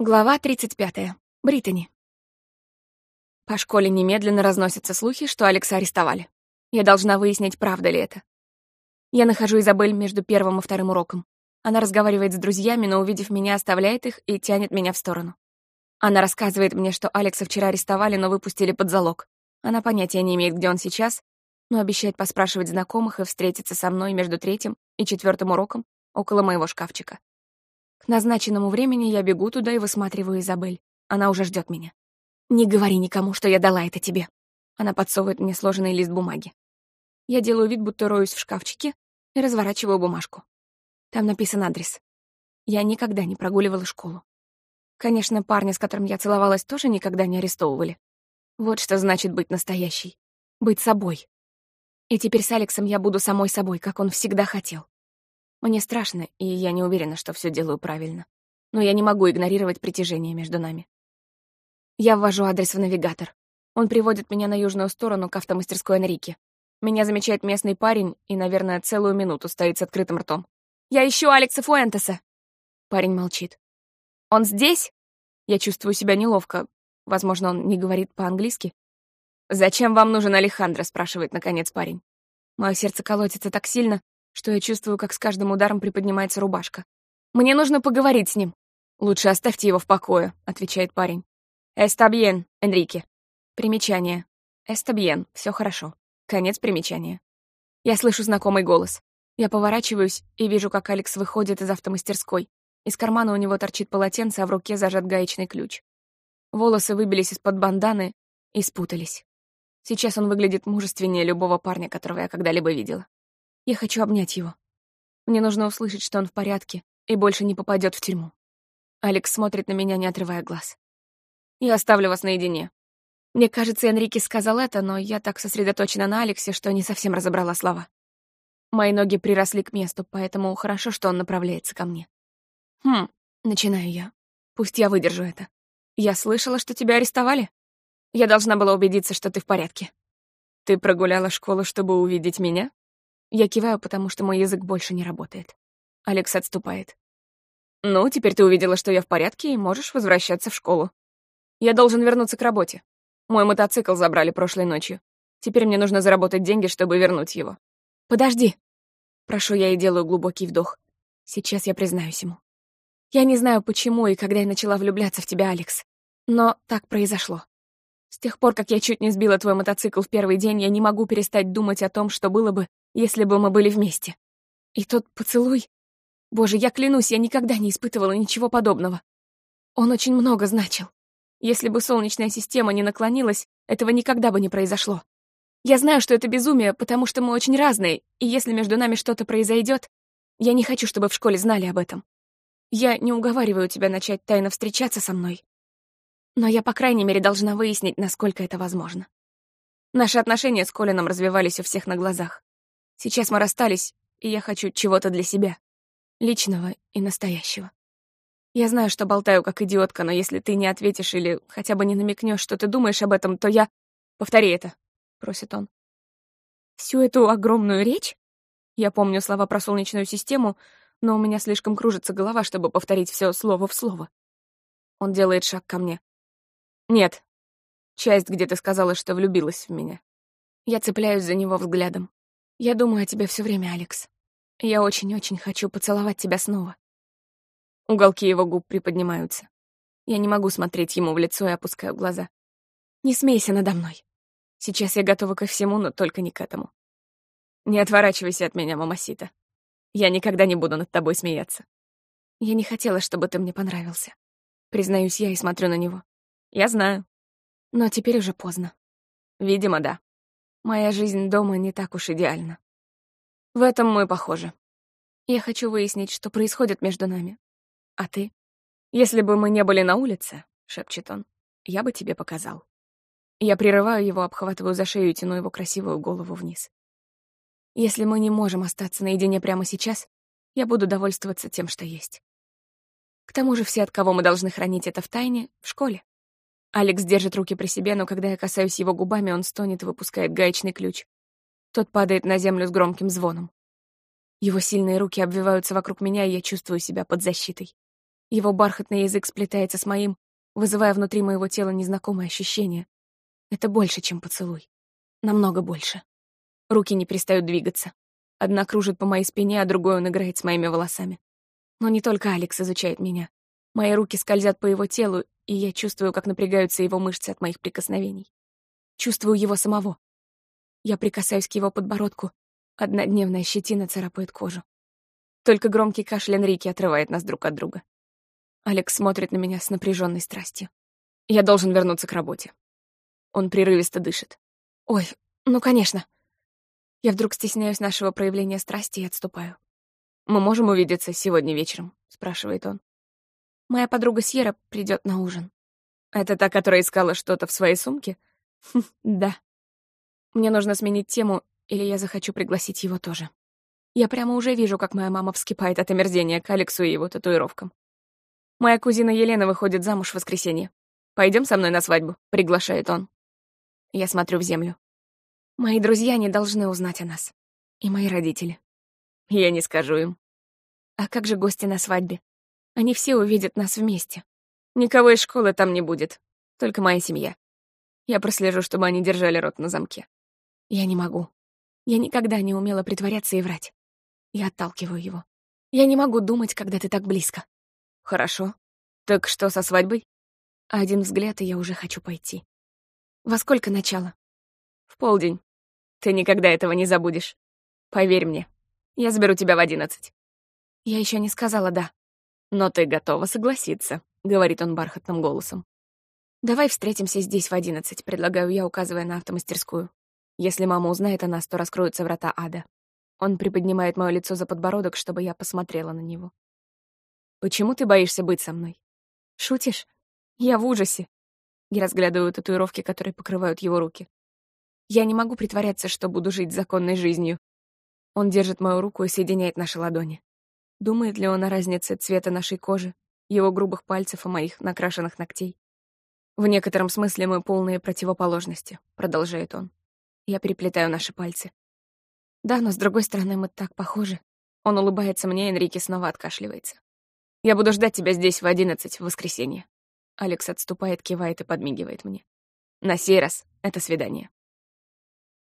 Глава 35. Британи. По школе немедленно разносятся слухи, что Алекса арестовали. Я должна выяснить, правда ли это. Я нахожу Изабель между первым и вторым уроком. Она разговаривает с друзьями, но, увидев меня, оставляет их и тянет меня в сторону. Она рассказывает мне, что Алекса вчера арестовали, но выпустили под залог. Она понятия не имеет, где он сейчас, но обещает поспрашивать знакомых и встретиться со мной между третьим и четвертым уроком около моего шкафчика. К назначенному времени я бегу туда и высматриваю Изабель. Она уже ждет меня. «Не говори никому, что я дала это тебе». Она подсовывает мне сложенный лист бумаги. Я делаю вид, будто роюсь в шкафчике и разворачиваю бумажку. Там написан адрес. Я никогда не прогуливала школу. Конечно, парня, с которым я целовалась, тоже никогда не арестовывали. Вот что значит быть настоящей. Быть собой. И теперь с Алексом я буду самой собой, как он всегда хотел. Мне страшно, и я не уверена, что все делаю правильно. Но я не могу игнорировать притяжение между нами. Я ввожу адрес в навигатор. Он приводит меня на южную сторону к автомастерской Энрике. Меня замечает местный парень и, наверное, целую минуту стоит с открытым ртом. «Я ищу Алекса Фуэнтеса!» Парень молчит. «Он здесь?» Я чувствую себя неловко. Возможно, он не говорит по-английски. «Зачем вам нужен Алехандро?» — спрашивает, наконец, парень. Мое сердце колотится так сильно, что я чувствую, как с каждым ударом приподнимается рубашка. «Мне нужно поговорить с ним». «Лучше оставьте его в покое», — отвечает парень. «Эстабьен, Энрике». Примечание. «Эстабьен, все хорошо». Конец примечания. Я слышу знакомый голос. Я поворачиваюсь и вижу, как Алекс выходит из автомастерской. Из кармана у него торчит полотенце, а в руке зажат гаечный ключ. Волосы выбились из-под банданы и спутались. Сейчас он выглядит мужественнее любого парня, которого я когда-либо видела. Я хочу обнять его. Мне нужно услышать, что он в порядке и больше не попадет в тюрьму. Алекс смотрит на меня, не отрывая глаз. «Я оставлю вас наедине». Мне кажется, Энрике сказал это, но я так сосредоточена на Алексе, что не совсем разобрала слова. Мои ноги приросли к месту, поэтому хорошо, что он направляется ко мне. «Хм», — начинаю я. «Пусть я выдержу это. Я слышала, что тебя арестовали. Я должна была убедиться, что ты в порядке». «Ты прогуляла школу, чтобы увидеть меня?» Я киваю, потому что мой язык больше не работает. Алекс отступает. «Ну, теперь ты увидела, что я в порядке, и можешь возвращаться в школу. Я должен вернуться к работе. Мой мотоцикл забрали прошлой ночью. Теперь мне нужно заработать деньги, чтобы вернуть его. Подожди!» Прошу я и делаю глубокий вдох. Сейчас я признаюсь ему. Я не знаю, почему и когда я начала влюбляться в тебя, Алекс. Но так произошло. С тех пор, как я чуть не сбила твой мотоцикл в первый день, я не могу перестать думать о том, что было бы, если бы мы были вместе. И тот поцелуй... Боже, я клянусь, я никогда не испытывала ничего подобного. Он очень много значил. Если бы Солнечная система не наклонилась, этого никогда бы не произошло. Я знаю, что это безумие, потому что мы очень разные, и если между нами что-то произойдет, я не хочу, чтобы в школе знали об этом. Я не уговариваю тебя начать тайно встречаться со мной. Но я, по крайней мере, должна выяснить, насколько это возможно. Наши отношения с Колином развивались у всех на глазах. Сейчас мы расстались, и я хочу чего-то для себя. Личного и настоящего. Я знаю, что болтаю как идиотка, но если ты не ответишь или хотя бы не намекнешь, что ты думаешь об этом, то я... Повтори это, — просит он. Всю эту огромную речь? Я помню слова про Солнечную систему, но у меня слишком кружится голова, чтобы повторить все слово в слово. Он делает шаг ко мне. Нет. Часть, где ты сказала, что влюбилась в меня. Я цепляюсь за него взглядом. Я думаю о тебе все время, Алекс. Я очень-очень хочу поцеловать тебя снова. Уголки его губ приподнимаются. Я не могу смотреть ему в лицо и опускаю глаза. Не смейся надо мной. Сейчас я готова ко всему, но только не к этому. Не отворачивайся от меня, мамасита. Я никогда не буду над тобой смеяться. Я не хотела, чтобы ты мне понравился. Признаюсь я и смотрю на него. Я знаю. Но теперь уже поздно. Видимо, да. Моя жизнь дома не так уж идеальна. В этом мы похожи. Я хочу выяснить, что происходит между нами. А ты? Если бы мы не были на улице, — шепчет он, — я бы тебе показал. Я прерываю его, обхватываю за шею и тяну его красивую голову вниз. Если мы не можем остаться наедине прямо сейчас, я буду довольствоваться тем, что есть. К тому же все, от кого мы должны хранить это в тайне, в школе. Алекс держит руки при себе, но когда я касаюсь его губами, он стонет и выпускает гаечный ключ. Тот падает на землю с громким звоном. Его сильные руки обвиваются вокруг меня, и я чувствую себя под защитой. Его бархатный язык сплетается с моим, вызывая внутри моего тела незнакомое ощущение. Это больше, чем поцелуй. Намного больше. Руки не перестают двигаться. Одна кружит по моей спине, а другой он играет с моими волосами. Но не только Алекс изучает меня. Мои руки скользят по его телу, и я чувствую, как напрягаются его мышцы от моих прикосновений. Чувствую его самого. Я прикасаюсь к его подбородку. Однодневная щетина царапает кожу. Только громкий кашель Энрики отрывает нас друг от друга. Алекс смотрит на меня с напряженной страстью. Я должен вернуться к работе. Он прерывисто дышит. Ой, ну конечно. Я вдруг стесняюсь нашего проявления страсти и отступаю. «Мы можем увидеться сегодня вечером?» — спрашивает он. «Моя подруга Сьерра придет на ужин». «Это та, которая искала что-то в своей сумке?» хм, «Да». Мне нужно сменить тему, или я захочу пригласить его тоже. Я прямо уже вижу, как моя мама вскипает от омерзения к Алексу и его татуировкам. Моя кузина Елена выходит замуж в воскресенье. Пойдем со мной на свадьбу», — приглашает он. Я смотрю в землю. Мои друзья не должны узнать о нас. И мои родители. Я не скажу им. А как же гости на свадьбе? Они все увидят нас вместе. Никого из школы там не будет. Только моя семья. Я прослежу, чтобы они держали рот на замке. Я не могу. Я никогда не умела притворяться и врать. Я отталкиваю его. Я не могу думать, когда ты так близко. Хорошо. Так что со свадьбой? Один взгляд, и я уже хочу пойти. Во сколько начало? В полдень. Ты никогда этого не забудешь. Поверь мне, я заберу тебя в одиннадцать. Я еще не сказала «да». Но ты готова согласиться, — говорит он бархатным голосом. «Давай встретимся здесь в одиннадцать», — предлагаю я, указывая на автомастерскую. Если мама узнает о нас, то раскроются врата ада. Он приподнимает мое лицо за подбородок, чтобы я посмотрела на него. «Почему ты боишься быть со мной?» «Шутишь? Я в ужасе». Я разглядываю татуировки, которые покрывают его руки. Я не могу притворяться, что буду жить законной жизнью. Он держит мою руку и соединяет наши ладони. Думает ли он о разнице цвета нашей кожи, его грубых пальцев и моих накрашенных ногтей? В некотором смысле мы полные противоположности, продолжает он. Я переплетаю наши пальцы. Да, но с другой стороны мы так похожи. Он улыбается мне, Энрике снова откашливается. Я буду ждать тебя здесь в одиннадцать в воскресенье. Алекс отступает, кивает и подмигивает мне. На сей раз это свидание.